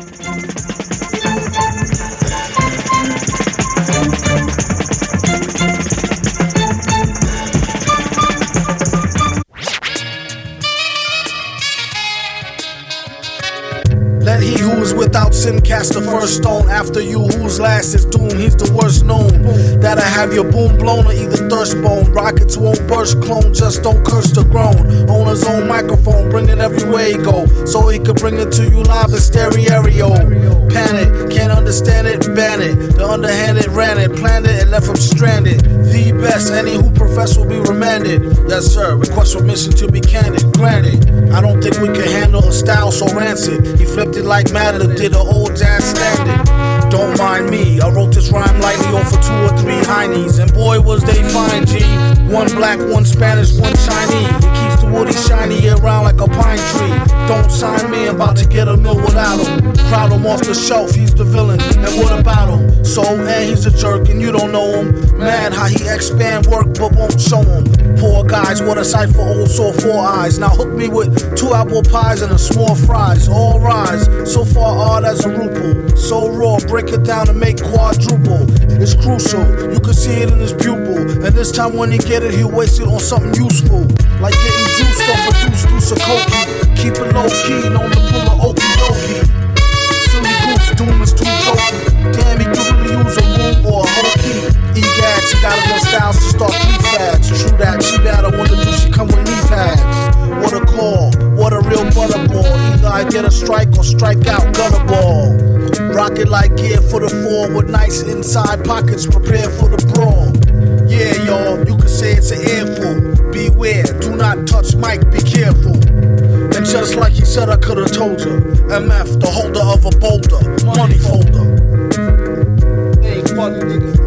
Thank you. Let he who is without sin cast the first stone. After you, whose last is doomed, he's the worst known. That'll have your boom blown or either thirst bone. Rockets won't burst, clone just don't curse the grown. On his own microphone, bring it everywhere he go. So he could bring it to you live in stereo. Panic, can't understand it, ban it. The underhanded ran it, planned it, and left him stranded. The best, any who profess will be remanded. Yes, sir, request permission to be candid. Granted, I don't think we can handle a style so rancid. He flipped it like Madeline did an old jazz standard. Don't mind me, I wrote this rhyme lightly over two or three heinies, and boy was they fine, G. One black, one Spanish, one Chinese. It keeps the woody shiny around like a pine tree. Don't sign me, about to get a mill without him. Crowd him off the shelf, he's the villain. And what about him? So, and he's a jerk, and you don't know him. Mad how he expand work, but won't show him. Poor guys, what a sight for old sore four eyes. Now hook me with two apple pies and a small fries. All rise, so far odd as a ruple. So raw, break it down and make quadruple. Crucial, you can see it in his pupil. And this time when he get it, he'll waste it on something useful. Like getting juiced off a deuce deuce of cokie. Keep it low key, known to pull a okie dokie. Silly goose, doom is too jokey. Damn, he really use a room or a whole key. Egad, she got enough styles to start three fads. True that, she bad, I wonder do she come with knee pads? What a call, what a real butterball. Either I get a strike or strike out, gutter ball. Rocket like gear for the four with nice inside pockets prepared for the brawl. Yeah, y'all, you can say it's an earful. Beware, do not touch mic, be careful. And just like he said, I could've told you. MF, the holder of a boulder, money folder. Hey, funny nigga.